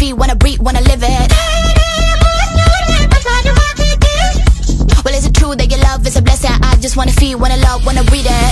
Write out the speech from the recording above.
wanna wanna breathe, wanna live it Well, is it true that your love is a blessing? I just wanna feel, wanna love, wanna breathe it